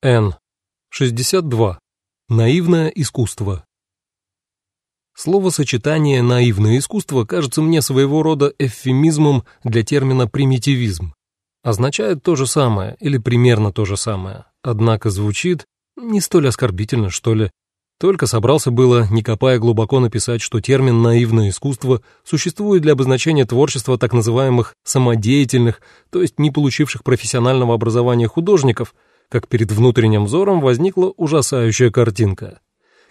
Н. 62. Наивное искусство. Словосочетание «наивное искусство» кажется мне своего рода эвфемизмом для термина «примитивизм». Означает то же самое или примерно то же самое, однако звучит не столь оскорбительно, что ли. Только собрался было, не копая глубоко написать, что термин «наивное искусство» существует для обозначения творчества так называемых «самодеятельных», то есть не получивших профессионального образования художников – как перед внутренним взором возникла ужасающая картинка.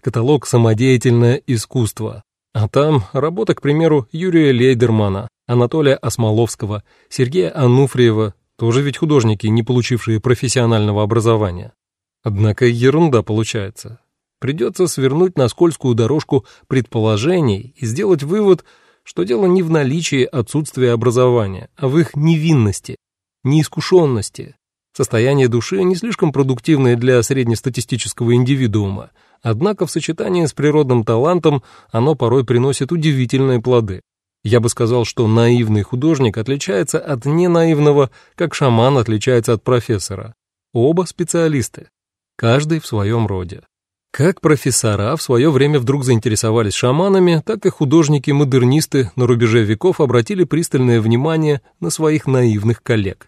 Каталог «Самодеятельное искусство». А там работа, к примеру, Юрия Лейдермана, Анатолия Осмоловского, Сергея Ануфриева, тоже ведь художники, не получившие профессионального образования. Однако ерунда получается. Придется свернуть на скользкую дорожку предположений и сделать вывод, что дело не в наличии отсутствия образования, а в их невинности, неискушенности, Состояние души не слишком продуктивное для среднестатистического индивидуума, однако в сочетании с природным талантом оно порой приносит удивительные плоды. Я бы сказал, что наивный художник отличается от ненаивного, как шаман отличается от профессора. Оба специалисты, каждый в своем роде. Как профессора в свое время вдруг заинтересовались шаманами, так и художники-модернисты на рубеже веков обратили пристальное внимание на своих наивных коллег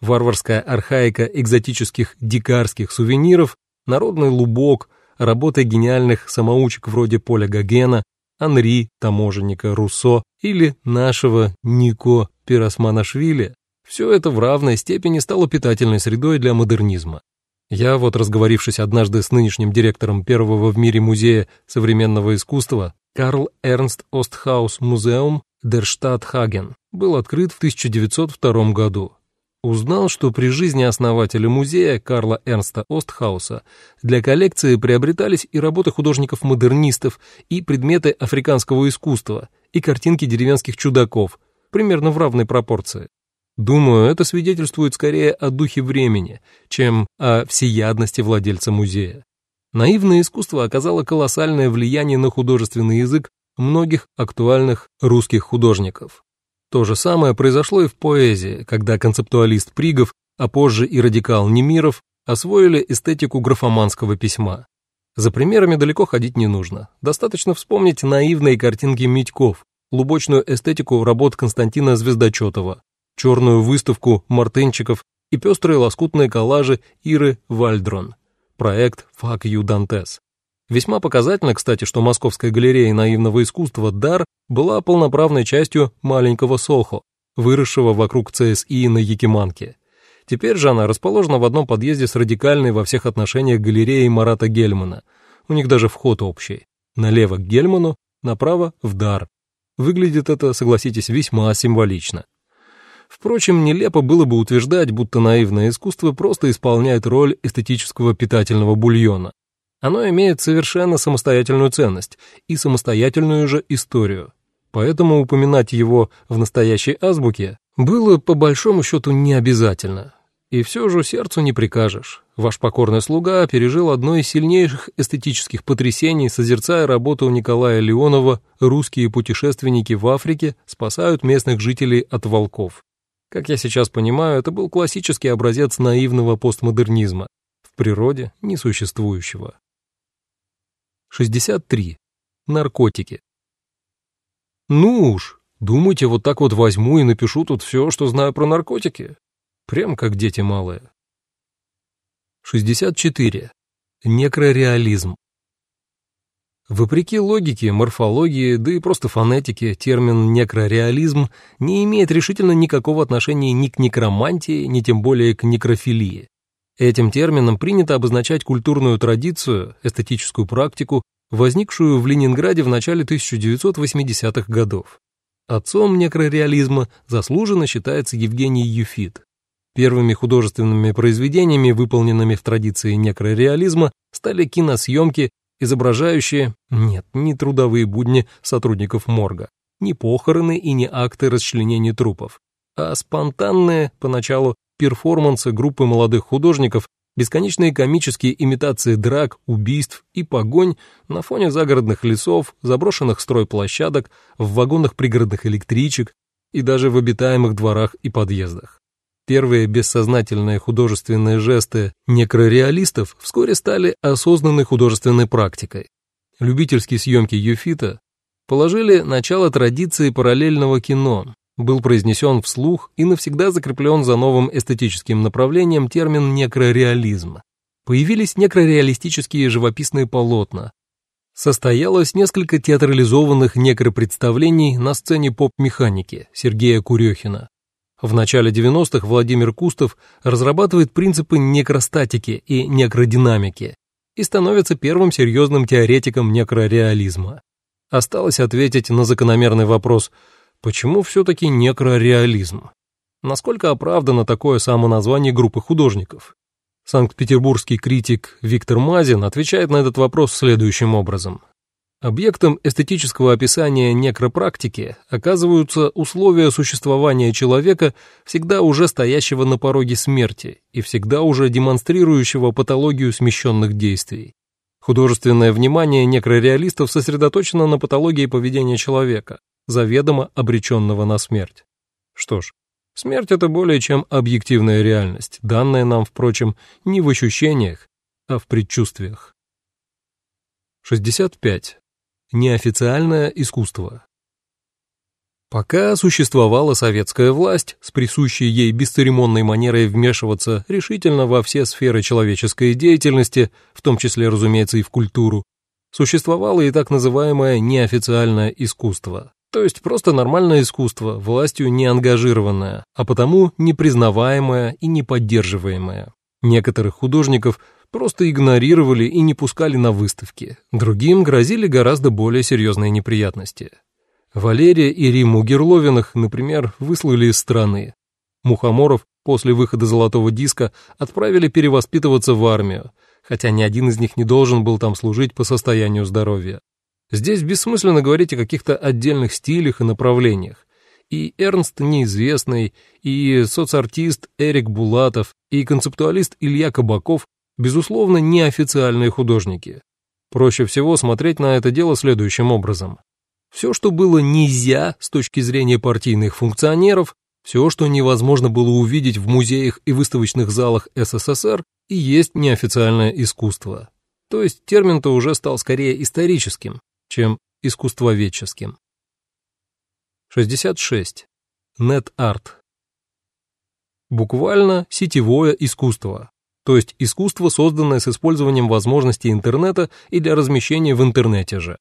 варварская архаика экзотических дикарских сувениров, народный лубок, работы гениальных самоучек вроде Поля Гогена, Анри, таможенника Руссо или нашего Нико Пиросманашвили, все это в равной степени стало питательной средой для модернизма. Я вот, разговорившись однажды с нынешним директором первого в мире музея современного искусства, Карл Эрнст Остхаус Музеум Дерштадт Хаген, был открыт в 1902 году узнал, что при жизни основателя музея Карла Эрнста Остхауса для коллекции приобретались и работы художников-модернистов, и предметы африканского искусства, и картинки деревенских чудаков, примерно в равной пропорции. Думаю, это свидетельствует скорее о духе времени, чем о всеядности владельца музея. Наивное искусство оказало колоссальное влияние на художественный язык многих актуальных русских художников. То же самое произошло и в поэзии, когда концептуалист Пригов, а позже и радикал Немиров освоили эстетику графоманского письма. За примерами далеко ходить не нужно. Достаточно вспомнить наивные картинки Митьков, лубочную эстетику работ Константина Звездочетова, черную выставку Мартынчиков и пестрые лоскутные коллажи Иры Вальдрон. Проект «Fuck you, Dantes». Весьма показательно, кстати, что Московская галерея наивного искусства «Дар» была полноправной частью маленького Сохо, выросшего вокруг ЦСИ на Якиманке. Теперь же она расположена в одном подъезде с радикальной во всех отношениях галереей Марата Гельмана. У них даже вход общий. Налево к Гельману, направо в Дар. Выглядит это, согласитесь, весьма символично. Впрочем, нелепо было бы утверждать, будто наивное искусство просто исполняет роль эстетического питательного бульона. Оно имеет совершенно самостоятельную ценность и самостоятельную же историю. Поэтому упоминать его в настоящей азбуке было по большому счету не обязательно. И все же сердцу не прикажешь. Ваш покорный слуга пережил одно из сильнейших эстетических потрясений, созерцая работу Николая Леонова «Русские путешественники в Африке спасают местных жителей от волков». Как я сейчас понимаю, это был классический образец наивного постмодернизма, в природе несуществующего. 63. Наркотики. Ну уж, думаете, вот так вот возьму и напишу тут все, что знаю про наркотики? Прям как дети малые. 64. Некрореализм. Вопреки логике, морфологии, да и просто фонетике, термин «некрореализм» не имеет решительно никакого отношения ни к некромантии, ни тем более к некрофилии. Этим термином принято обозначать культурную традицию, эстетическую практику, возникшую в Ленинграде в начале 1980-х годов. Отцом некрореализма заслуженно считается Евгений Юфит. Первыми художественными произведениями, выполненными в традиции некрореализма, стали киносъемки, изображающие, нет, не трудовые будни сотрудников морга, не похороны и не акты расчленения трупов, а спонтанные, поначалу, перформансы группы молодых художников, бесконечные комические имитации драк, убийств и погонь на фоне загородных лесов, заброшенных стройплощадок, в вагонах пригородных электричек и даже в обитаемых дворах и подъездах. Первые бессознательные художественные жесты некрореалистов вскоре стали осознанной художественной практикой. Любительские съемки Юфита положили начало традиции параллельного кино, был произнесен вслух и навсегда закреплен за новым эстетическим направлением термин некрореализм. Появились некрореалистические живописные полотна. Состоялось несколько театрализованных некропредставлений на сцене поп-механики Сергея Курехина. В начале 90-х Владимир Кустов разрабатывает принципы некростатики и некродинамики и становится первым серьезным теоретиком некрореализма. Осталось ответить на закономерный вопрос, почему все-таки некрореализм? Насколько оправдано такое самоназвание группы художников? Санкт-петербургский критик Виктор Мазин отвечает на этот вопрос следующим образом. Объектом эстетического описания некропрактики оказываются условия существования человека, всегда уже стоящего на пороге смерти и всегда уже демонстрирующего патологию смещенных действий. Художественное внимание некрореалистов сосредоточено на патологии поведения человека, заведомо обреченного на смерть. Что ж, смерть — это более чем объективная реальность, данная нам, впрочем, не в ощущениях, а в предчувствиях. 65. Неофициальное искусство. Пока существовала советская власть с присущей ей бесцеремонной манерой вмешиваться решительно во все сферы человеческой деятельности, в том числе, разумеется, и в культуру, существовало и так называемое неофициальное искусство, то есть просто нормальное искусство, властью не ангажированное, а потому непризнаваемое и не поддерживаемое. Некоторых художников просто игнорировали и не пускали на выставки. Другим грозили гораздо более серьезные неприятности. Валерия и Риму Герловиных, например, выслали из страны. Мухоморов после выхода «Золотого диска» отправили перевоспитываться в армию, хотя ни один из них не должен был там служить по состоянию здоровья. Здесь бессмысленно говорить о каких-то отдельных стилях и направлениях. И Эрнст Неизвестный, и соцартист Эрик Булатов, и концептуалист Илья Кабаков безусловно, неофициальные художники. Проще всего смотреть на это дело следующим образом. Все, что было нельзя с точки зрения партийных функционеров, все, что невозможно было увидеть в музеях и выставочных залах СССР, и есть неофициальное искусство. То есть термин-то уже стал скорее историческим, чем искусствоведческим. 66. Нет-арт. Буквально сетевое искусство то есть искусство, созданное с использованием возможностей интернета и для размещения в интернете же.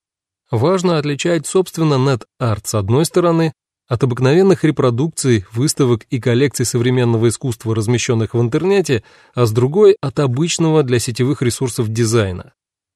Важно отличать, собственно, нет-арт с одной стороны от обыкновенных репродукций, выставок и коллекций современного искусства, размещенных в интернете, а с другой – от обычного для сетевых ресурсов дизайна.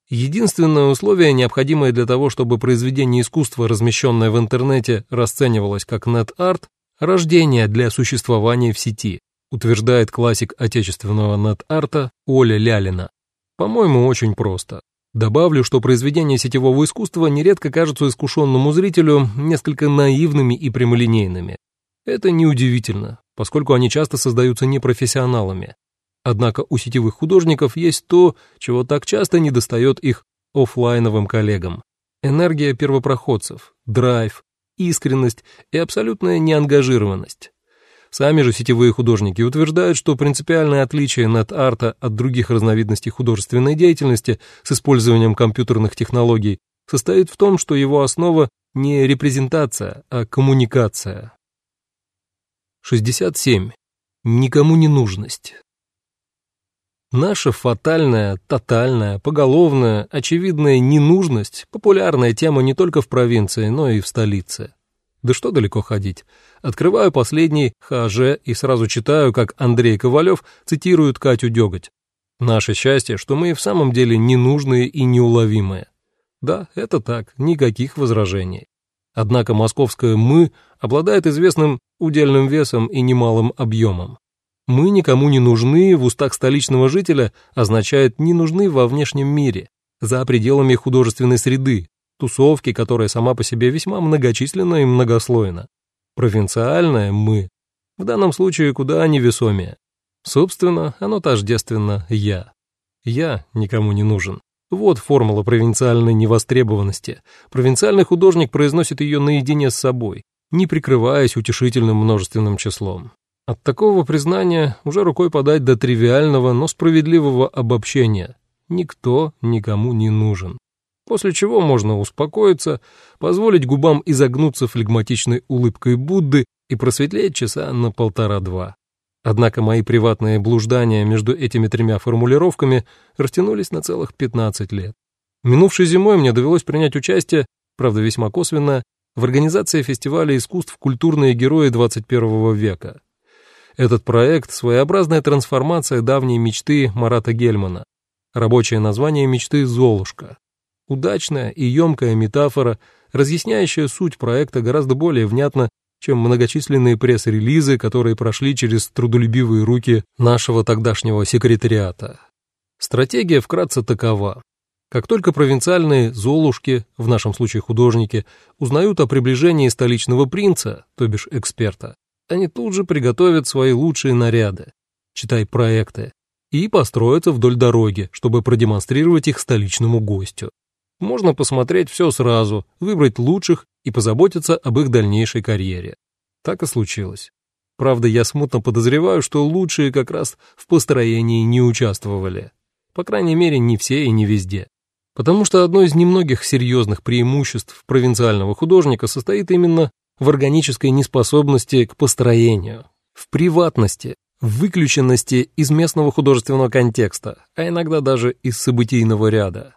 Единственное условие, необходимое для того, чтобы произведение искусства, размещенное в интернете, расценивалось как нет-арт – рождение для существования в сети утверждает классик отечественного нет-арта Оля Лялина. По-моему, очень просто. Добавлю, что произведения сетевого искусства нередко кажутся искушенному зрителю несколько наивными и прямолинейными. Это неудивительно, поскольку они часто создаются непрофессионалами. Однако у сетевых художников есть то, чего так часто недостает их офлайновым коллегам. Энергия первопроходцев, драйв, искренность и абсолютная неангажированность. Сами же сетевые художники утверждают, что принципиальное отличие нет-арта от других разновидностей художественной деятельности с использованием компьютерных технологий состоит в том, что его основа не репрезентация, а коммуникация. 67. Никому не нужность. Наша фатальная, тотальная, поголовная, очевидная ненужность – популярная тема не только в провинции, но и в столице. Да что далеко ходить. Открываю последний ХЖ и сразу читаю, как Андрей Ковалев цитирует Катю Деготь. «Наше счастье, что мы и в самом деле ненужные и неуловимые». Да, это так, никаких возражений. Однако московское «мы» обладает известным удельным весом и немалым объемом. «Мы никому не нужны» в устах столичного жителя означает «не нужны во внешнем мире», за пределами художественной среды, тусовки, которая сама по себе весьма многочисленна и многослойна. Провинциальное «мы» в данном случае куда невесомее. Собственно, оно тождественно «я». «Я» никому не нужен. Вот формула провинциальной невостребованности. Провинциальный художник произносит ее наедине с собой, не прикрываясь утешительным множественным числом. От такого признания уже рукой подать до тривиального, но справедливого обобщения. Никто никому не нужен. После чего можно успокоиться, позволить губам изогнуться флегматичной улыбкой Будды и просветлеть часа на полтора-два. Однако мои приватные блуждания между этими тремя формулировками растянулись на целых 15 лет. Минувшей зимой мне довелось принять участие, правда весьма косвенно, в организации фестиваля искусств «Культурные герои 21 века». Этот проект — своеобразная трансформация давней мечты Марата Гельмана. Рабочее название мечты «Золушка». Удачная и емкая метафора, разъясняющая суть проекта гораздо более внятно, чем многочисленные пресс-релизы, которые прошли через трудолюбивые руки нашего тогдашнего секретариата. Стратегия вкратце такова. Как только провинциальные «золушки», в нашем случае художники, узнают о приближении столичного принца, то бишь эксперта, они тут же приготовят свои лучшие наряды, читай проекты, и построятся вдоль дороги, чтобы продемонстрировать их столичному гостю. Можно посмотреть все сразу, выбрать лучших и позаботиться об их дальнейшей карьере. Так и случилось. Правда, я смутно подозреваю, что лучшие как раз в построении не участвовали. По крайней мере, не все и не везде. Потому что одно из немногих серьезных преимуществ провинциального художника состоит именно в органической неспособности к построению, в приватности, в выключенности из местного художественного контекста, а иногда даже из событийного ряда.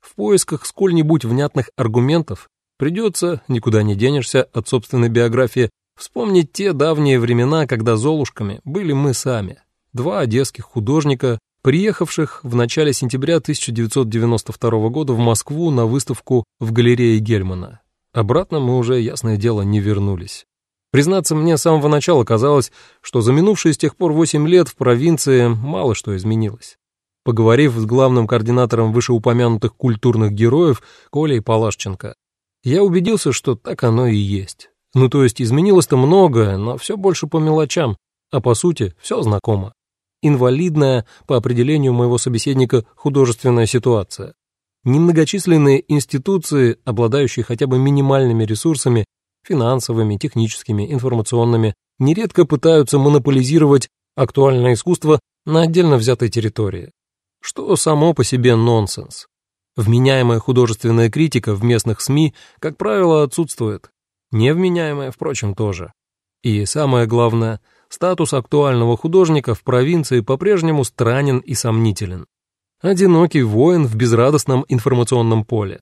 В поисках сколь-нибудь внятных аргументов придется, никуда не денешься от собственной биографии, вспомнить те давние времена, когда Золушками были мы сами, два одесских художника, приехавших в начале сентября 1992 года в Москву на выставку в галерее Гельмана. Обратно мы уже, ясное дело, не вернулись. Признаться, мне с самого начала казалось, что за минувшие с тех пор восемь лет в провинции мало что изменилось. Поговорив с главным координатором вышеупомянутых культурных героев Колей Палашченко, я убедился, что так оно и есть. Ну то есть изменилось-то многое, но все больше по мелочам, а по сути все знакомо. Инвалидная, по определению моего собеседника, художественная ситуация. Немногочисленные институции, обладающие хотя бы минимальными ресурсами, финансовыми, техническими, информационными, нередко пытаются монополизировать актуальное искусство на отдельно взятой территории, что само по себе нонсенс. Вменяемая художественная критика в местных СМИ, как правило, отсутствует. Невменяемая, впрочем, тоже. И самое главное, статус актуального художника в провинции по-прежнему странен и сомнителен. Одинокий воин в безрадостном информационном поле.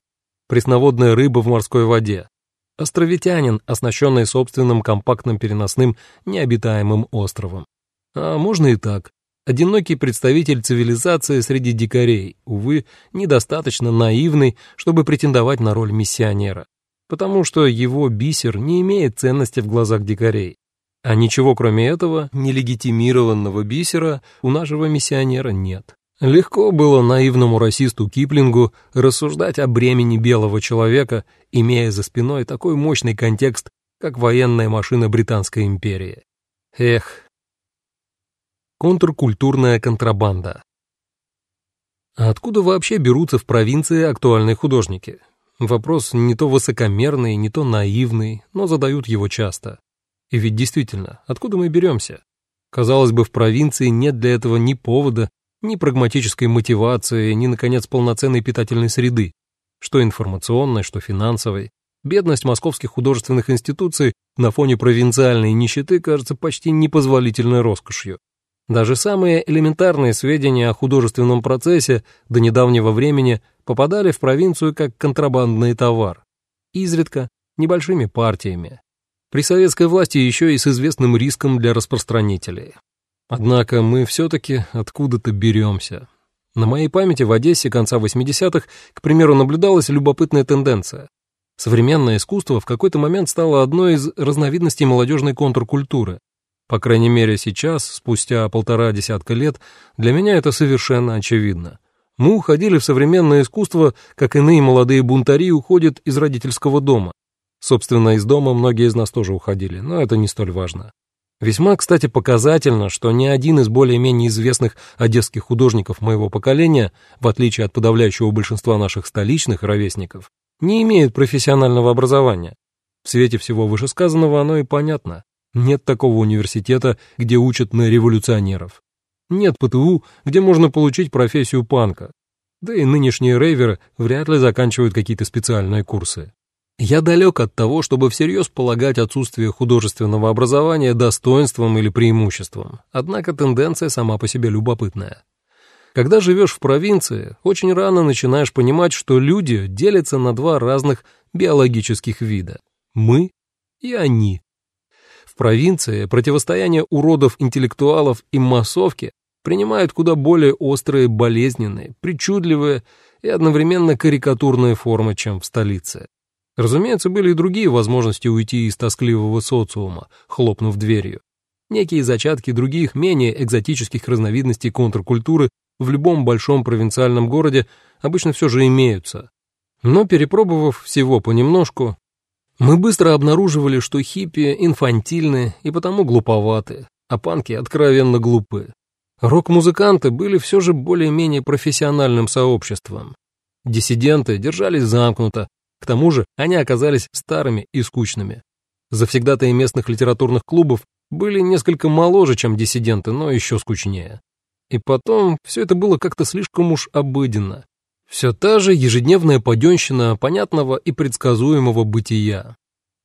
Пресноводная рыба в морской воде. Островитянин, оснащенный собственным компактным переносным необитаемым островом. А можно и так. Одинокий представитель цивилизации среди дикарей, увы, недостаточно наивный, чтобы претендовать на роль миссионера. Потому что его бисер не имеет ценности в глазах дикарей. А ничего кроме этого, нелегитимированного бисера у нашего миссионера нет. Легко было наивному расисту Киплингу рассуждать о бремени белого человека, имея за спиной такой мощный контекст, как военная машина Британской империи. Эх. Контркультурная контрабанда. А откуда вообще берутся в провинции актуальные художники? Вопрос не то высокомерный, не то наивный, но задают его часто. И ведь действительно, откуда мы беремся? Казалось бы, в провинции нет для этого ни повода, ни прагматической мотивации, ни, наконец, полноценной питательной среды, что информационной, что финансовой. Бедность московских художественных институций на фоне провинциальной нищеты кажется почти непозволительной роскошью. Даже самые элементарные сведения о художественном процессе до недавнего времени попадали в провинцию как контрабандный товар. Изредка, небольшими партиями. При советской власти еще и с известным риском для распространителей. Однако мы все-таки откуда-то беремся. На моей памяти в Одессе конца 80-х, к примеру, наблюдалась любопытная тенденция. Современное искусство в какой-то момент стало одной из разновидностей молодежной контркультуры. По крайней мере сейчас, спустя полтора десятка лет, для меня это совершенно очевидно. Мы уходили в современное искусство, как иные молодые бунтари уходят из родительского дома. Собственно, из дома многие из нас тоже уходили, но это не столь важно. Весьма, кстати, показательно, что ни один из более-менее известных одесских художников моего поколения, в отличие от подавляющего большинства наших столичных ровесников, не имеет профессионального образования. В свете всего вышесказанного оно и понятно. Нет такого университета, где учат на революционеров. Нет ПТУ, где можно получить профессию панка. Да и нынешние рейверы вряд ли заканчивают какие-то специальные курсы. Я далек от того, чтобы всерьез полагать отсутствие художественного образования достоинством или преимуществом, однако тенденция сама по себе любопытная. Когда живешь в провинции, очень рано начинаешь понимать, что люди делятся на два разных биологических вида – мы и они. В провинции противостояние уродов-интеллектуалов и массовки принимают куда более острые, болезненные, причудливые и одновременно карикатурные формы, чем в столице. Разумеется, были и другие возможности уйти из тоскливого социума, хлопнув дверью. Некие зачатки других, менее экзотических разновидностей контркультуры в любом большом провинциальном городе обычно все же имеются. Но перепробовав всего понемножку, мы быстро обнаруживали, что хиппи инфантильны и потому глуповаты, а панки откровенно глупы. Рок-музыканты были все же более-менее профессиональным сообществом. Диссиденты держались замкнуто, к тому же они оказались старыми и скучными. Завсегдатые местных литературных клубов были несколько моложе, чем диссиденты, но еще скучнее. И потом все это было как-то слишком уж обыденно. Все та же ежедневная паденщина понятного и предсказуемого бытия.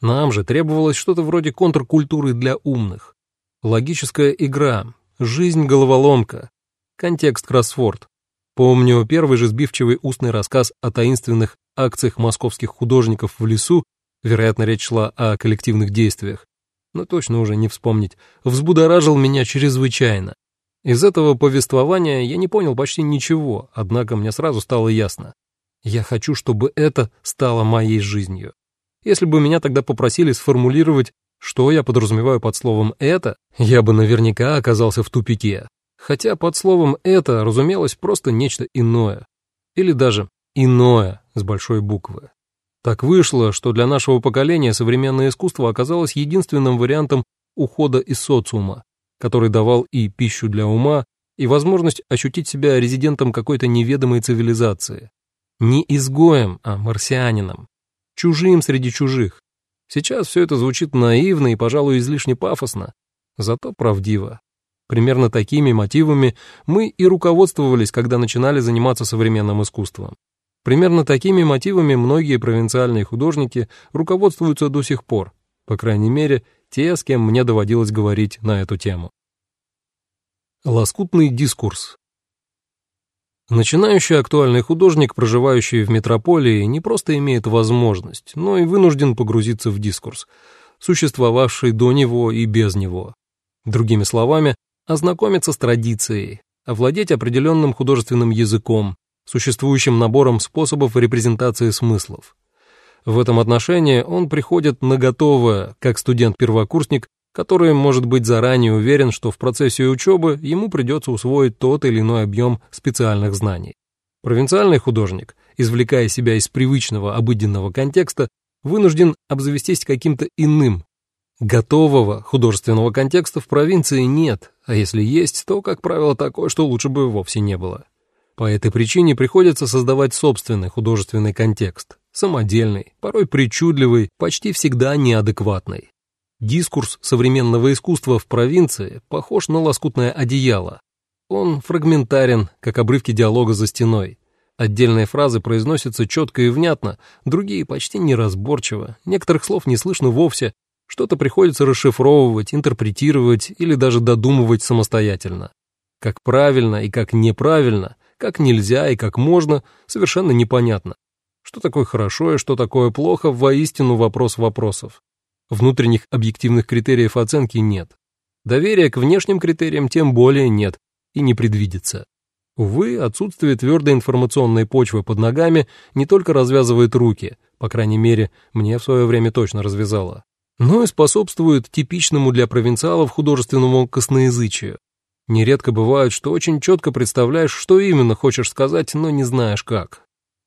Нам же требовалось что-то вроде контркультуры для умных. Логическая игра, жизнь-головоломка, контекст кроссворд. Помню первый же сбивчивый устный рассказ о таинственных акциях московских художников в лесу, вероятно, речь шла о коллективных действиях, но точно уже не вспомнить, взбудоражил меня чрезвычайно. Из этого повествования я не понял почти ничего, однако мне сразу стало ясно. Я хочу, чтобы это стало моей жизнью. Если бы меня тогда попросили сформулировать, что я подразумеваю под словом «это», я бы наверняка оказался в тупике. Хотя под словом «это» разумелось просто нечто иное. Или даже «иное» с большой буквы. Так вышло, что для нашего поколения современное искусство оказалось единственным вариантом ухода из социума, который давал и пищу для ума, и возможность ощутить себя резидентом какой-то неведомой цивилизации. Не изгоем, а марсианином. Чужим среди чужих. Сейчас все это звучит наивно и, пожалуй, излишне пафосно, зато правдиво. Примерно такими мотивами мы и руководствовались, когда начинали заниматься современным искусством. Примерно такими мотивами многие провинциальные художники руководствуются до сих пор, по крайней мере, те, с кем мне доводилось говорить на эту тему. Лоскутный дискурс Начинающий актуальный художник, проживающий в метрополии, не просто имеет возможность, но и вынужден погрузиться в дискурс, существовавший до него и без него. Другими словами, ознакомиться с традицией, овладеть определенным художественным языком, существующим набором способов репрезентации смыслов. В этом отношении он приходит на готовое, как студент-первокурсник, который может быть заранее уверен, что в процессе учебы ему придется усвоить тот или иной объем специальных знаний. Провинциальный художник, извлекая себя из привычного обыденного контекста, вынужден обзавестись каким-то иным. Готового художественного контекста в провинции нет, а если есть, то, как правило, такое, что лучше бы вовсе не было. По этой причине приходится создавать собственный художественный контекст, самодельный, порой причудливый, почти всегда неадекватный. Дискурс современного искусства в провинции похож на лоскутное одеяло. Он фрагментарен, как обрывки диалога за стеной. Отдельные фразы произносятся четко и внятно, другие почти неразборчиво, некоторых слов не слышно вовсе, что-то приходится расшифровывать, интерпретировать или даже додумывать самостоятельно. Как правильно и как неправильно, как нельзя и как можно, совершенно непонятно. Что такое хорошо и что такое плохо, воистину вопрос вопросов. Внутренних объективных критериев оценки нет. Доверия к внешним критериям тем более нет и не предвидится. Увы, отсутствие твердой информационной почвы под ногами не только развязывает руки, по крайней мере, мне в свое время точно развязало, но и способствует типичному для провинциалов художественному косноязычию. Нередко бывает, что очень четко представляешь, что именно хочешь сказать, но не знаешь как.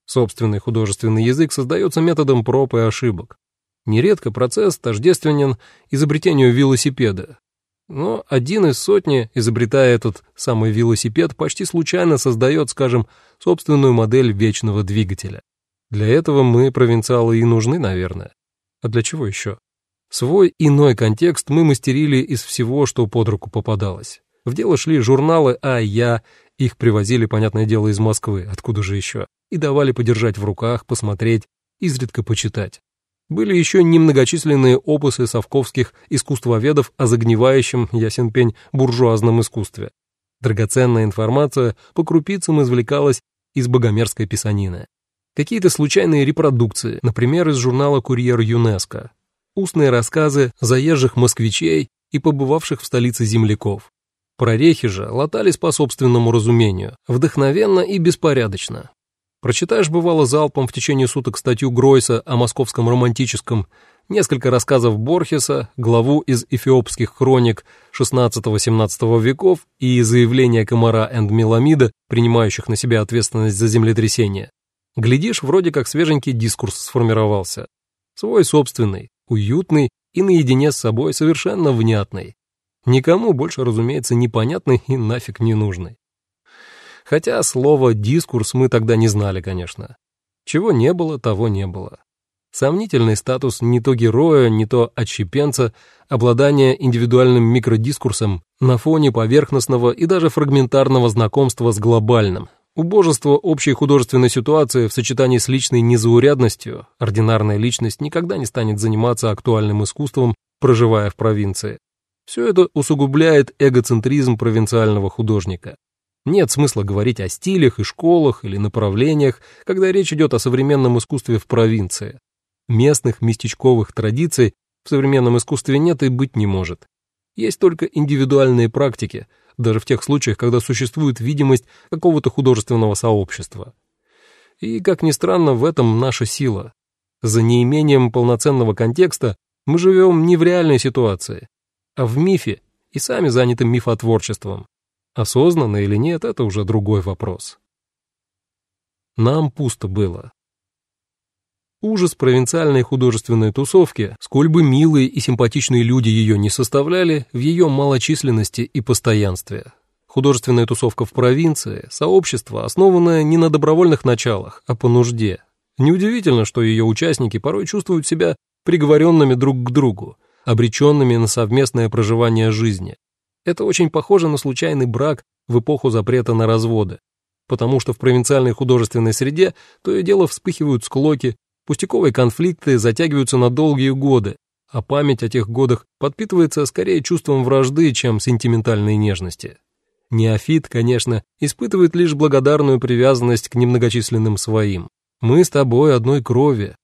Собственный художественный язык создается методом проб и ошибок. Нередко процесс тождественен изобретению велосипеда. Но один из сотни, изобретая этот самый велосипед, почти случайно создает, скажем, собственную модель вечного двигателя. Для этого мы, провинциалы, и нужны, наверное. А для чего еще? Свой иной контекст мы мастерили из всего, что под руку попадалось. В дело шли журналы «А я», их привозили, понятное дело, из Москвы, откуда же еще, и давали подержать в руках, посмотреть, изредка почитать. Были еще немногочисленные опусы совковских искусствоведов о загнивающем, ясен пень, буржуазном искусстве. Драгоценная информация по крупицам извлекалась из богомерзкой писанины. Какие-то случайные репродукции, например, из журнала «Курьер ЮНЕСКО», устные рассказы заезжих москвичей и побывавших в столице земляков. Прорехи же латались по собственному разумению, вдохновенно и беспорядочно. Прочитаешь, бывало, залпом в течение суток статью Гройса о московском романтическом, несколько рассказов Борхеса, главу из эфиопских хроник XVI-XVII веков и заявления Комара энд Меламида, принимающих на себя ответственность за землетрясение. Глядишь, вроде как свеженький дискурс сформировался. Свой собственный, уютный и наедине с собой совершенно внятный. Никому больше, разумеется, непонятный и нафиг не нужный. Хотя слово «дискурс» мы тогда не знали, конечно. Чего не было, того не было. Сомнительный статус не то героя, не то отщепенца, обладание индивидуальным микродискурсом на фоне поверхностного и даже фрагментарного знакомства с глобальным, Убожество общей художественной ситуации в сочетании с личной незаурядностью, ординарная личность никогда не станет заниматься актуальным искусством, проживая в провинции. Все это усугубляет эгоцентризм провинциального художника. Нет смысла говорить о стилях и школах или направлениях, когда речь идет о современном искусстве в провинции. Местных местечковых традиций в современном искусстве нет и быть не может. Есть только индивидуальные практики, даже в тех случаях, когда существует видимость какого-то художественного сообщества. И, как ни странно, в этом наша сила. За неимением полноценного контекста мы живем не в реальной ситуации, а в мифе и сами заняты мифотворчеством. Осознанно или нет, это уже другой вопрос. Нам пусто было. Ужас провинциальной художественной тусовки, сколь бы милые и симпатичные люди ее не составляли, в ее малочисленности и постоянстве. Художественная тусовка в провинции – сообщество, основанное не на добровольных началах, а по нужде. Неудивительно, что ее участники порой чувствуют себя приговоренными друг к другу, обреченными на совместное проживание жизни. Это очень похоже на случайный брак в эпоху запрета на разводы, потому что в провинциальной художественной среде то и дело вспыхивают склоки, Пустяковые конфликты затягиваются на долгие годы, а память о тех годах подпитывается скорее чувством вражды, чем сентиментальной нежности. Неофит, конечно, испытывает лишь благодарную привязанность к немногочисленным своим. Мы с тобой одной крови.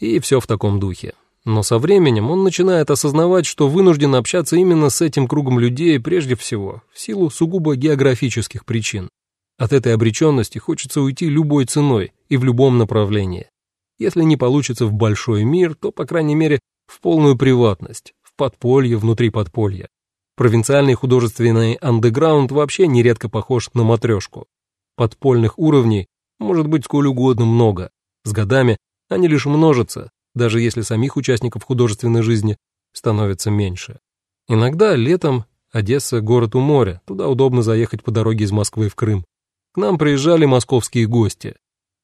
И все в таком духе. Но со временем он начинает осознавать, что вынужден общаться именно с этим кругом людей прежде всего, в силу сугубо географических причин. От этой обреченности хочется уйти любой ценой и в любом направлении. Если не получится в большой мир, то, по крайней мере, в полную приватность, в подполье внутри подполья. Провинциальный художественный андеграунд вообще нередко похож на матрешку. Подпольных уровней может быть сколь угодно много. С годами они лишь множатся, даже если самих участников художественной жизни становится меньше. Иногда летом Одесса — город у моря, туда удобно заехать по дороге из Москвы в Крым. К нам приезжали московские гости,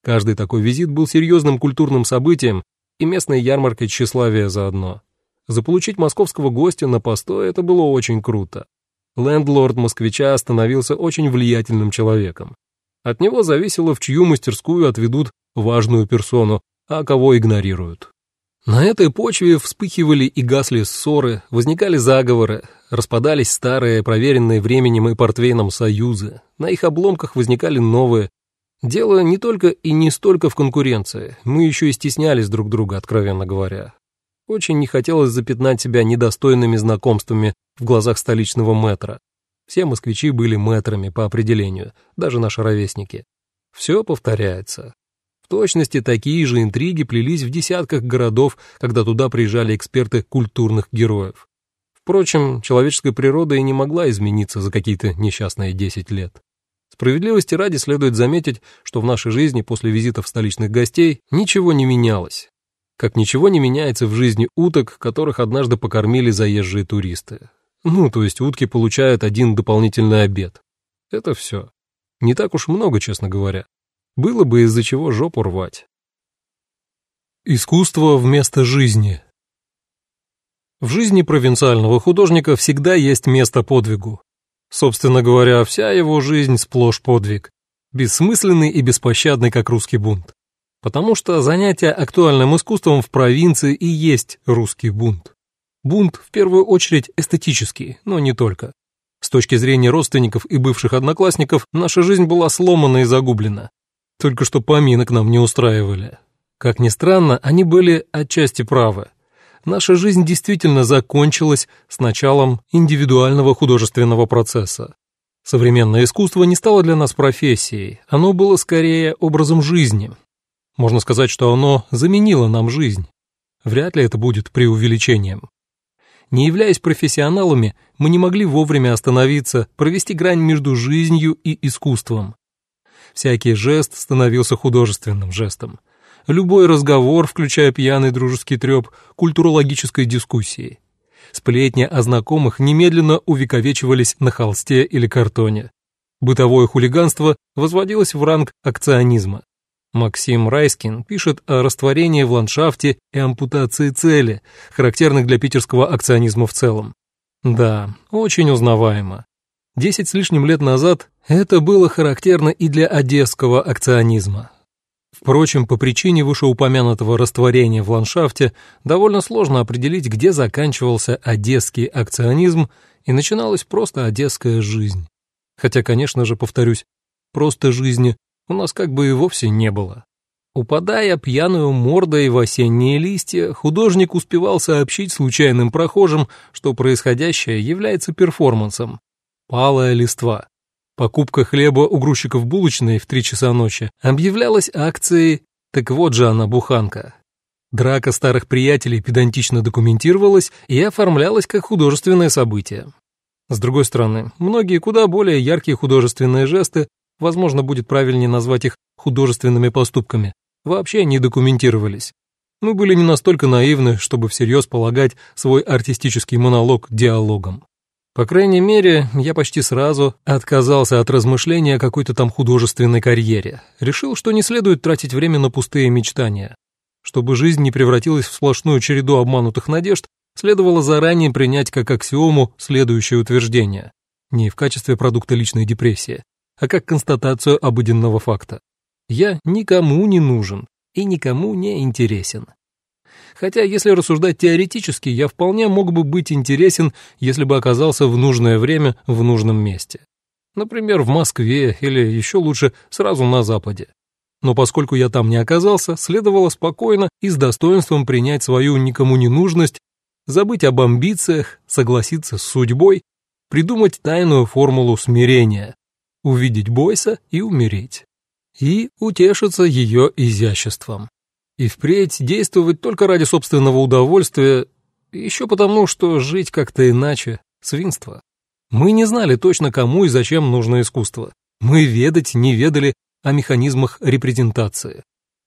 Каждый такой визит был серьезным культурным событием и местной ярмаркой тщеславия заодно. Заполучить московского гостя на постой это было очень круто. Лендлорд москвича становился очень влиятельным человеком. От него зависело, в чью мастерскую отведут важную персону, а кого игнорируют. На этой почве вспыхивали и гасли ссоры, возникали заговоры, распадались старые, проверенные временем и портвейном союзы, на их обломках возникали новые, Дело не только и не столько в конкуренции, мы еще и стеснялись друг друга, откровенно говоря. Очень не хотелось запятнать себя недостойными знакомствами в глазах столичного мэтра. Все москвичи были мэтрами по определению, даже наши ровесники. Все повторяется. В точности такие же интриги плелись в десятках городов, когда туда приезжали эксперты культурных героев. Впрочем, человеческая природа и не могла измениться за какие-то несчастные десять лет. Справедливости ради следует заметить, что в нашей жизни после визитов столичных гостей ничего не менялось. Как ничего не меняется в жизни уток, которых однажды покормили заезжие туристы. Ну, то есть утки получают один дополнительный обед. Это все. Не так уж много, честно говоря. Было бы из-за чего жопу рвать. Искусство вместо жизни. В жизни провинциального художника всегда есть место подвигу. Собственно говоря, вся его жизнь сплошь подвиг. Бессмысленный и беспощадный, как русский бунт. Потому что занятие актуальным искусством в провинции и есть русский бунт. Бунт в первую очередь эстетический, но не только. С точки зрения родственников и бывших одноклассников, наша жизнь была сломана и загублена. Только что поминок нам не устраивали. Как ни странно, они были отчасти правы. Наша жизнь действительно закончилась с началом индивидуального художественного процесса. Современное искусство не стало для нас профессией, оно было скорее образом жизни. Можно сказать, что оно заменило нам жизнь. Вряд ли это будет преувеличением. Не являясь профессионалами, мы не могли вовремя остановиться, провести грань между жизнью и искусством. Всякий жест становился художественным жестом. Любой разговор, включая пьяный дружеский треп, культурологической дискуссии. Сплетни о знакомых немедленно увековечивались на холсте или картоне. Бытовое хулиганство возводилось в ранг акционизма. Максим Райскин пишет о растворении в ландшафте и ампутации цели, характерных для питерского акционизма в целом. Да, очень узнаваемо. Десять с лишним лет назад это было характерно и для одесского акционизма. Впрочем, по причине вышеупомянутого растворения в ландшафте довольно сложно определить, где заканчивался одесский акционизм и начиналась просто одесская жизнь. Хотя, конечно же, повторюсь, просто жизни у нас как бы и вовсе не было. Упадая пьяную мордой в осенние листья, художник успевал сообщить случайным прохожим, что происходящее является перформансом. Палая листва. Покупка хлеба у грузчиков булочной в три часа ночи объявлялась акцией «Так вот же она, буханка». Драка старых приятелей педантично документировалась и оформлялась как художественное событие. С другой стороны, многие куда более яркие художественные жесты возможно, будет правильнее назвать их художественными поступками, вообще не документировались. Мы были не настолько наивны, чтобы всерьез полагать свой артистический монолог диалогом. По крайней мере, я почти сразу отказался от размышления о какой-то там художественной карьере. Решил, что не следует тратить время на пустые мечтания. Чтобы жизнь не превратилась в сплошную череду обманутых надежд, следовало заранее принять как аксиому следующее утверждение. Не в качестве продукта личной депрессии, а как констатацию обыденного факта. Я никому не нужен и никому не интересен. Хотя, если рассуждать теоретически, я вполне мог бы быть интересен, если бы оказался в нужное время в нужном месте. Например, в Москве или еще лучше сразу на Западе. Но поскольку я там не оказался, следовало спокойно и с достоинством принять свою никому не нужность, забыть об амбициях, согласиться с судьбой, придумать тайную формулу смирения, увидеть Бойса и умереть. И утешиться ее изяществом. И впредь действовать только ради собственного удовольствия, еще потому, что жить как-то иначе — свинство. Мы не знали точно, кому и зачем нужно искусство. Мы ведать не ведали о механизмах репрезентации.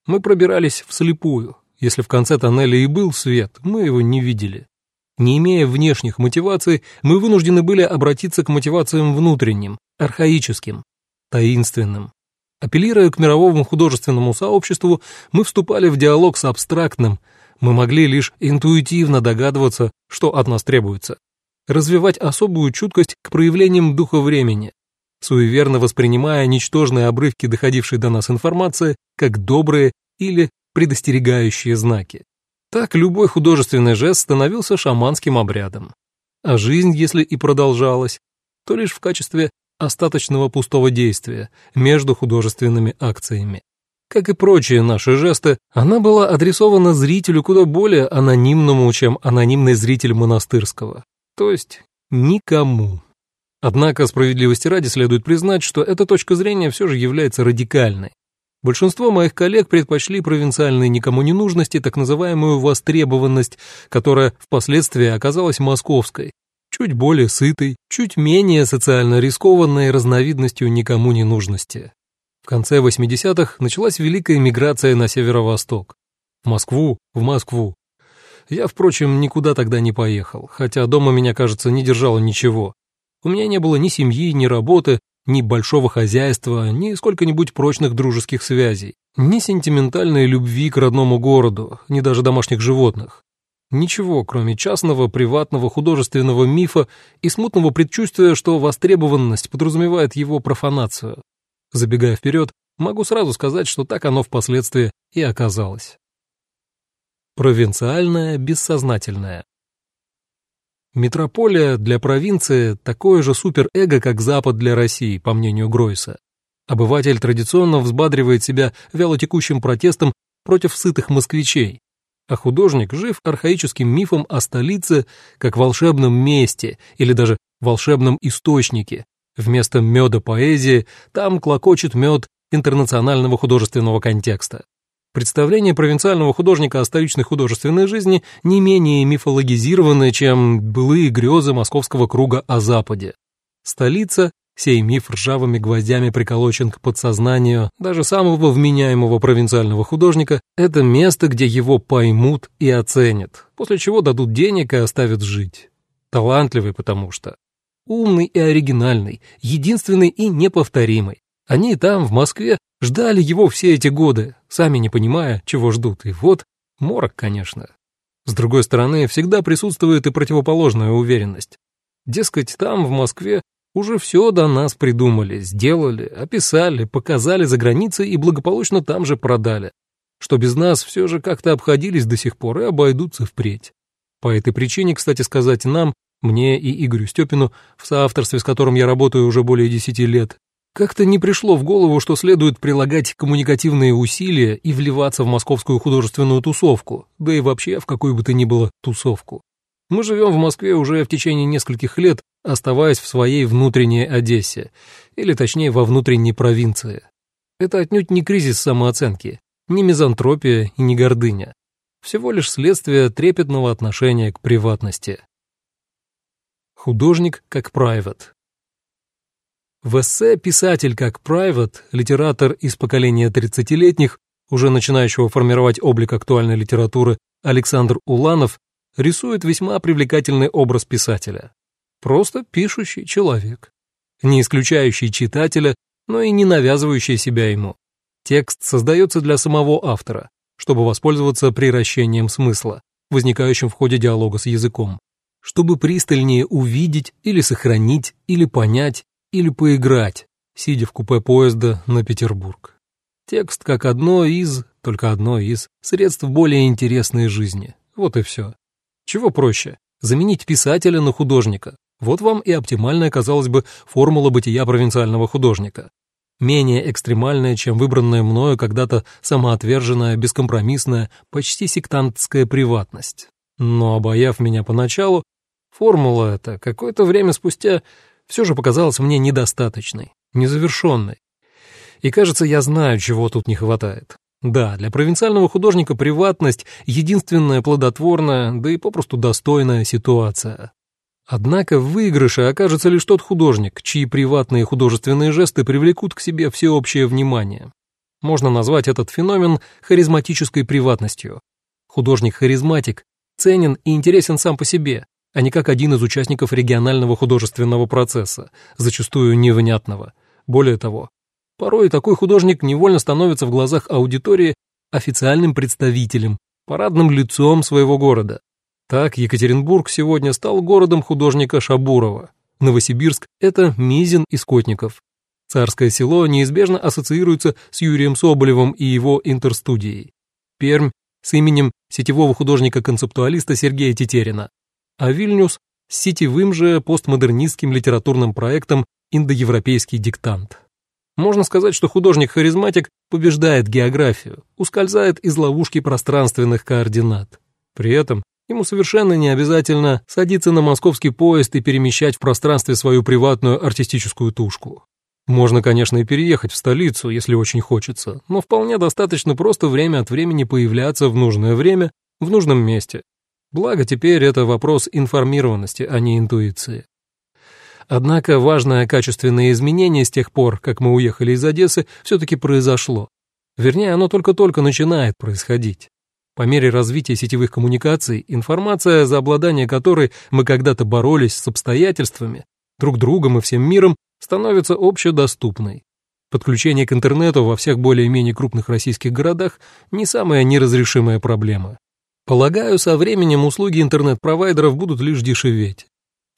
Мы пробирались вслепую. Если в конце тоннеля и был свет, мы его не видели. Не имея внешних мотиваций, мы вынуждены были обратиться к мотивациям внутренним, архаическим, таинственным. Апеллируя к мировому художественному сообществу, мы вступали в диалог с абстрактным, мы могли лишь интуитивно догадываться, что от нас требуется. Развивать особую чуткость к проявлениям духа времени, суеверно воспринимая ничтожные обрывки доходившей до нас информации как добрые или предостерегающие знаки. Так любой художественный жест становился шаманским обрядом. А жизнь, если и продолжалась, то лишь в качестве остаточного пустого действия между художественными акциями. Как и прочие наши жесты, она была адресована зрителю куда более анонимному, чем анонимный зритель монастырского, то есть никому. Однако справедливости ради следует признать, что эта точка зрения все же является радикальной. Большинство моих коллег предпочли провинциальной никому не нужности так называемую востребованность, которая впоследствии оказалась московской, чуть более сытой, чуть менее социально рискованной разновидностью никому не нужности. В конце 80-х началась великая миграция на северо-восток. В Москву, в Москву. Я, впрочем, никуда тогда не поехал, хотя дома меня, кажется, не держало ничего. У меня не было ни семьи, ни работы, ни большого хозяйства, ни сколько-нибудь прочных дружеских связей, ни сентиментальной любви к родному городу, ни даже домашних животных. Ничего, кроме частного, приватного, художественного мифа и смутного предчувствия, что востребованность подразумевает его профанацию. Забегая вперед, могу сразу сказать, что так оно впоследствии и оказалось. Провинциальное бессознательное. Метрополия для провинции – такое же суперэго, как Запад для России, по мнению Гройса. Обыватель традиционно взбадривает себя вялотекущим протестом против сытых москвичей, а художник жив архаическим мифом о столице как волшебном месте или даже волшебном источнике. Вместо меда поэзии там клокочет мед интернационального художественного контекста. Представление провинциального художника о столичной художественной жизни не менее мифологизированы, чем былые грезы московского круга о Западе. Столица, сей миф ржавыми гвоздями приколочен к подсознанию даже самого вменяемого провинциального художника, это место, где его поймут и оценят, после чего дадут денег и оставят жить. Талантливый потому что. Умный и оригинальный, единственный и неповторимый. Они там, в Москве, ждали его все эти годы, сами не понимая, чего ждут. И вот морок, конечно. С другой стороны, всегда присутствует и противоположная уверенность. Дескать, там, в Москве, уже все до нас придумали, сделали, описали, показали за границей и благополучно там же продали. Что без нас все же как-то обходились до сих пор и обойдутся впредь. По этой причине, кстати сказать, нам, мне и Игорю Степину, в соавторстве с которым я работаю уже более десяти лет, как-то не пришло в голову, что следует прилагать коммуникативные усилия и вливаться в московскую художественную тусовку, да и вообще в какую бы то ни было тусовку. Мы живем в Москве уже в течение нескольких лет, оставаясь в своей внутренней Одессе, или точнее во внутренней провинции. Это отнюдь не кризис самооценки, не мизантропия и не гордыня. Всего лишь следствие трепетного отношения к приватности. Художник как private. В эссе «Писатель как private», литератор из поколения 30-летних, уже начинающего формировать облик актуальной литературы, Александр Уланов рисует весьма привлекательный образ писателя. Просто пишущий человек, не исключающий читателя, но и не навязывающий себя ему. Текст создается для самого автора, чтобы воспользоваться приращением смысла, возникающим в ходе диалога с языком, чтобы пристальнее увидеть или сохранить, или понять, или поиграть, сидя в купе поезда на Петербург. Текст как одно из, только одно из, средств более интересной жизни. Вот и все. Чего проще? Заменить писателя на художника. Вот вам и оптимальная, казалось бы, формула бытия провинциального художника. Менее экстремальная, чем выбранная мною когда-то самоотверженная, бескомпромиссная, почти сектантская приватность. Но, обаяв меня поначалу, формула эта какое-то время спустя все же показалась мне недостаточной, незавершенной. И кажется, я знаю, чего тут не хватает. Да, для провинциального художника приватность — единственная плодотворная, да и попросту достойная ситуация. Однако в выигрыше окажется лишь тот художник, чьи приватные художественные жесты привлекут к себе всеобщее внимание. Можно назвать этот феномен харизматической приватностью. Художник-харизматик ценен и интересен сам по себе, а не как один из участников регионального художественного процесса, зачастую невнятного. Более того, порой такой художник невольно становится в глазах аудитории официальным представителем, парадным лицом своего города. Так Екатеринбург сегодня стал городом художника Шабурова. Новосибирск – это Мизин и Скотников. Царское село неизбежно ассоциируется с Юрием Соболевым и его интерстудией. Пермь – с именем сетевого художника-концептуалиста Сергея Тетерина а Вильнюс с сетевым же постмодернистским литературным проектом «Индоевропейский диктант». Можно сказать, что художник-харизматик побеждает географию, ускользает из ловушки пространственных координат. При этом ему совершенно не обязательно садиться на московский поезд и перемещать в пространстве свою приватную артистическую тушку. Можно, конечно, и переехать в столицу, если очень хочется, но вполне достаточно просто время от времени появляться в нужное время в нужном месте, Благо теперь это вопрос информированности, а не интуиции. Однако важное качественное изменение с тех пор, как мы уехали из Одессы, все-таки произошло. Вернее, оно только-только начинает происходить. По мере развития сетевых коммуникаций, информация, за обладание которой мы когда-то боролись с обстоятельствами, друг другом и всем миром, становится общедоступной. Подключение к интернету во всех более-менее крупных российских городах не самая неразрешимая проблема. Полагаю, со временем услуги интернет-провайдеров будут лишь дешеветь.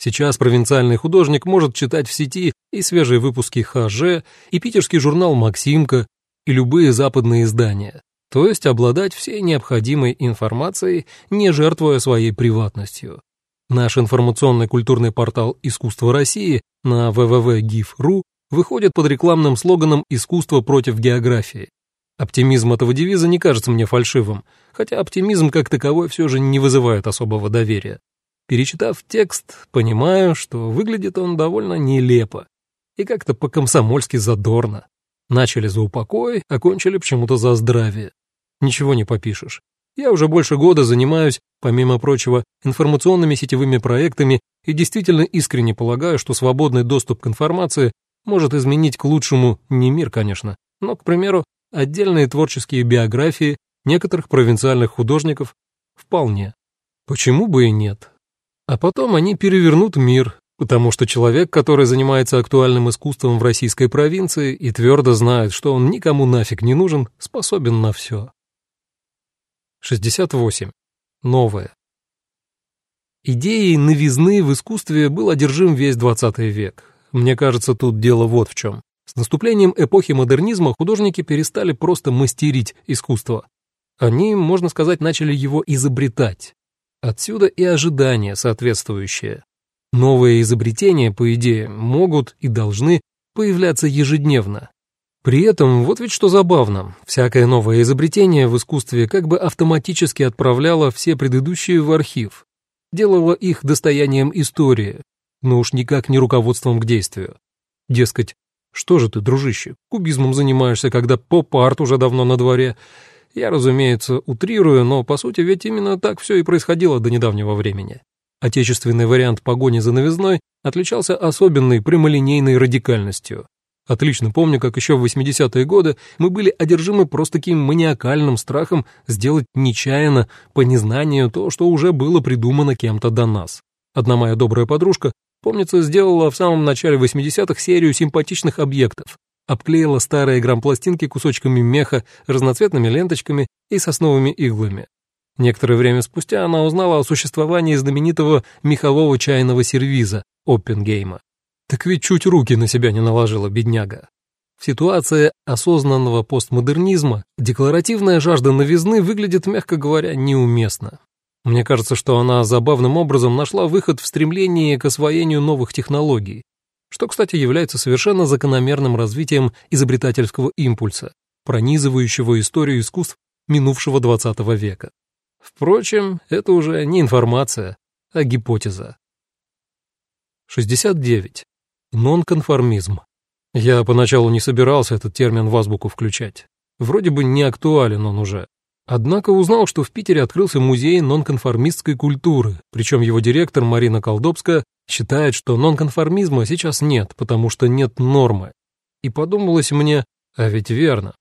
Сейчас провинциальный художник может читать в сети и свежие выпуски ХЖ, и питерский журнал «Максимка», и любые западные издания, то есть обладать всей необходимой информацией, не жертвуя своей приватностью. Наш информационный культурный портал «Искусство России» на www.gif.ru выходит под рекламным слоганом «Искусство против географии». Оптимизм этого девиза не кажется мне фальшивым, хотя оптимизм как таковой все же не вызывает особого доверия. Перечитав текст, понимаю, что выглядит он довольно нелепо и как-то по-комсомольски задорно. Начали за упокой, окончили почему-то за здравие. Ничего не попишешь. Я уже больше года занимаюсь, помимо прочего, информационными сетевыми проектами и действительно искренне полагаю, что свободный доступ к информации может изменить к лучшему не мир, конечно, но, к примеру, отдельные творческие биографии некоторых провинциальных художников вполне. Почему бы и нет? А потом они перевернут мир, потому что человек, который занимается актуальным искусством в российской провинции и твердо знает, что он никому нафиг не нужен, способен на все. 68. Новое. Идеей новизны в искусстве был одержим весь 20 век. Мне кажется, тут дело вот в чем. С наступлением эпохи модернизма художники перестали просто мастерить искусство. Они, можно сказать, начали его изобретать. Отсюда и ожидания соответствующие. Новые изобретения, по идее, могут и должны появляться ежедневно. При этом, вот ведь что забавно, всякое новое изобретение в искусстве как бы автоматически отправляло все предыдущие в архив, делало их достоянием истории, но уж никак не руководством к действию. Дескать, что же ты, дружище, кубизмом занимаешься, когда поп-арт уже давно на дворе? Я, разумеется, утрирую, но, по сути, ведь именно так все и происходило до недавнего времени. Отечественный вариант погони за новизной отличался особенной прямолинейной радикальностью. Отлично помню, как еще в 80-е годы мы были одержимы просто таким маниакальным страхом сделать нечаянно, по незнанию, то, что уже было придумано кем-то до нас. Одна моя добрая подружка Помнится, сделала в самом начале 80-х серию симпатичных объектов. Обклеила старые грампластинки кусочками меха, разноцветными ленточками и сосновыми иглами. Некоторое время спустя она узнала о существовании знаменитого мехового чайного сервиза Оппенгейма. Так ведь чуть руки на себя не наложила бедняга. В ситуации осознанного постмодернизма декларативная жажда новизны выглядит, мягко говоря, неуместно. Мне кажется, что она забавным образом нашла выход в стремлении к освоению новых технологий, что, кстати, является совершенно закономерным развитием изобретательского импульса, пронизывающего историю искусств минувшего XX века. Впрочем, это уже не информация, а гипотеза. 69. Нонконформизм. Я поначалу не собирался этот термин в азбуку включать. Вроде бы не актуален он уже. Однако узнал, что в Питере открылся музей нонконформистской культуры, причем его директор Марина Колдобская считает, что нонконформизма сейчас нет, потому что нет нормы. И подумалось мне, а ведь верно.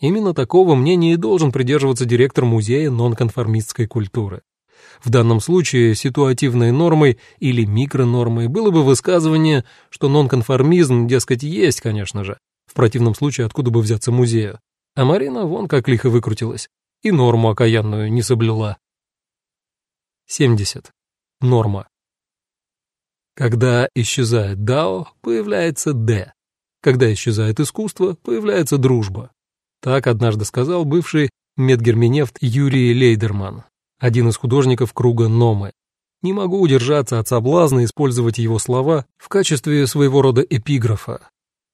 Именно такого мнения и должен придерживаться директор музея нонконформистской культуры. В данном случае ситуативной нормой или микронормой было бы высказывание, что нонконформизм, дескать, есть, конечно же. В противном случае откуда бы взяться музею? А Марина вон как лихо выкрутилась и норму окаянную не соблюла. 70. Норма. Когда исчезает Дао, появляется Д. Когда исчезает искусство, появляется дружба. Так однажды сказал бывший медгерменевт Юрий Лейдерман, один из художников круга Номы. Не могу удержаться от соблазна использовать его слова в качестве своего рода эпиграфа.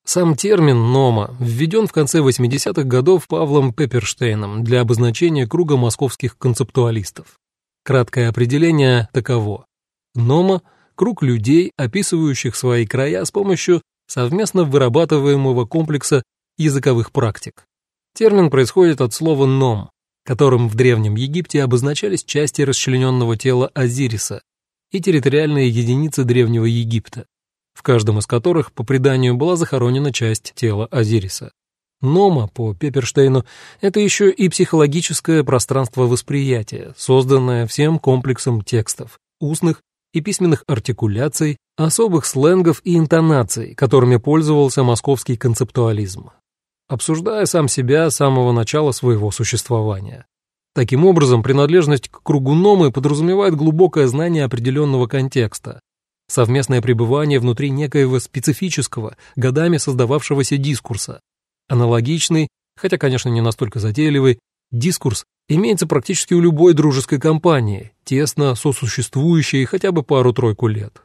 Сам термин «нома» введен в конце 80-х годов Павлом Пепперштейном для обозначения круга московских концептуалистов. Краткое определение таково. Нома – круг людей, описывающих свои края с помощью совместно вырабатываемого комплекса языковых практик. Термин происходит от слова «ном», которым в Древнем Египте обозначались части расчлененного тела Азириса и территориальные единицы Древнего Египта в каждом из которых, по преданию, была захоронена часть тела Азириса. Нома, по Пепперштейну, это еще и психологическое пространство восприятия, созданное всем комплексом текстов, устных и письменных артикуляций, особых сленгов и интонаций, которыми пользовался московский концептуализм, обсуждая сам себя с самого начала своего существования. Таким образом, принадлежность к кругу номы подразумевает глубокое знание определенного контекста, совместное пребывание внутри некоего специфического, годами создававшегося дискурса. Аналогичный, хотя, конечно, не настолько затейливый, дискурс имеется практически у любой дружеской компании, тесно сосуществующей хотя бы пару-тройку лет.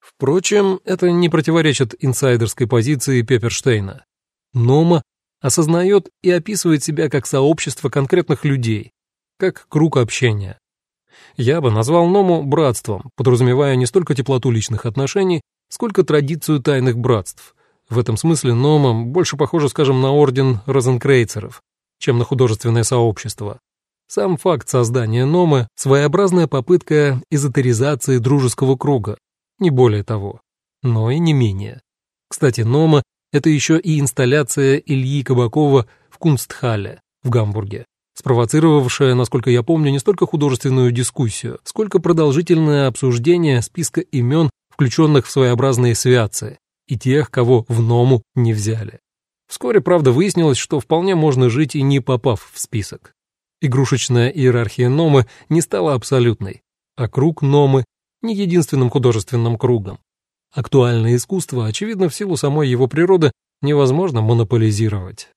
Впрочем, это не противоречит инсайдерской позиции Пепперштейна. Нома осознает и описывает себя как сообщество конкретных людей, как круг общения. Я бы назвал Ному братством, подразумевая не столько теплоту личных отношений, сколько традицию тайных братств. В этом смысле Нома больше похоже, скажем, на орден розенкрейцеров, чем на художественное сообщество. Сам факт создания Номы — своеобразная попытка эзотеризации дружеского круга, не более того, но и не менее. Кстати, Нома — это еще и инсталляция Ильи Кабакова в Кунстхалле в Гамбурге, спровоцировавшая, насколько я помню, не столько художественную дискуссию, сколько продолжительное обсуждение списка имен, включенных в своеобразные святцы, и тех, кого в Ному не взяли. Вскоре, правда, выяснилось, что вполне можно жить и не попав в список. Игрушечная иерархия Номы не стала абсолютной, а круг Номы — не единственным художественным кругом. Актуальное искусство, очевидно, в силу самой его природы, невозможно монополизировать.